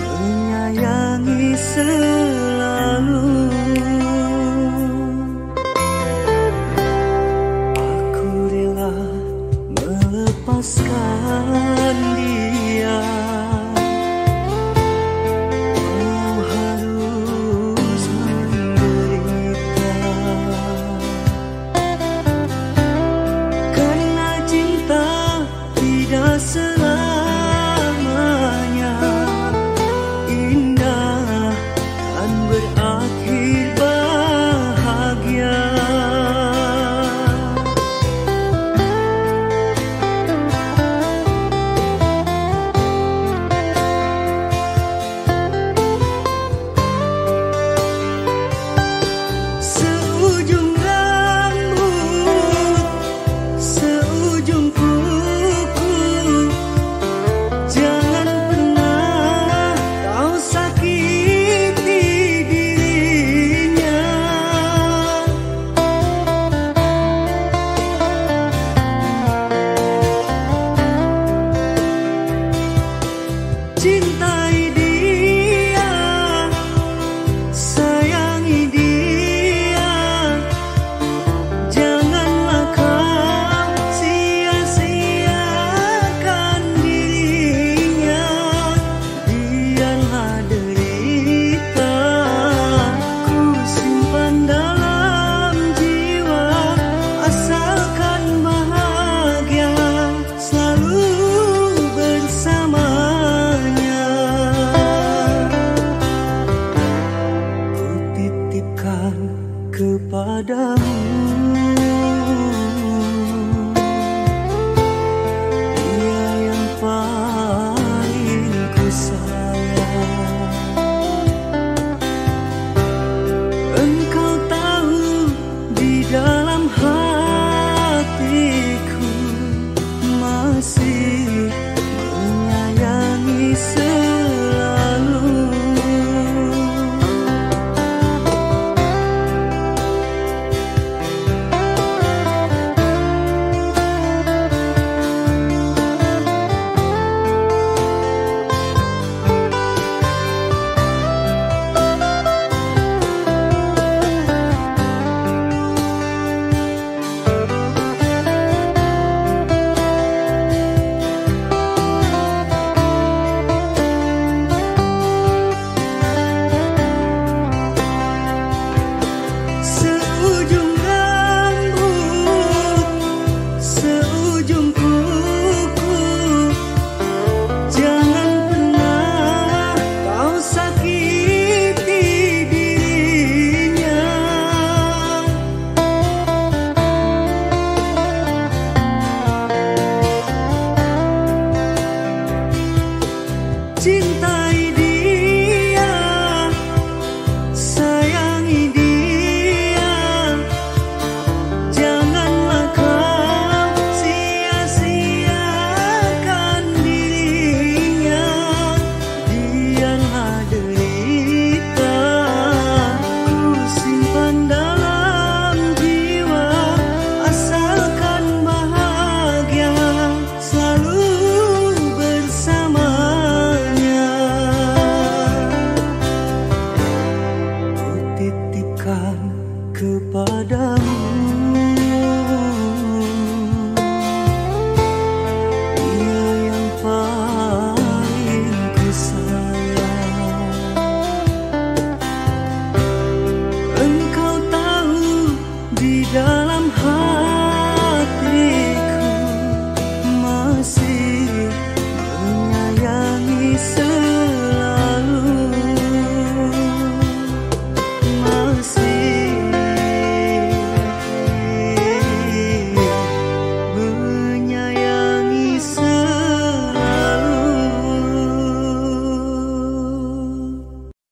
Menyayangi selalu. Aku rela melepaskan 期待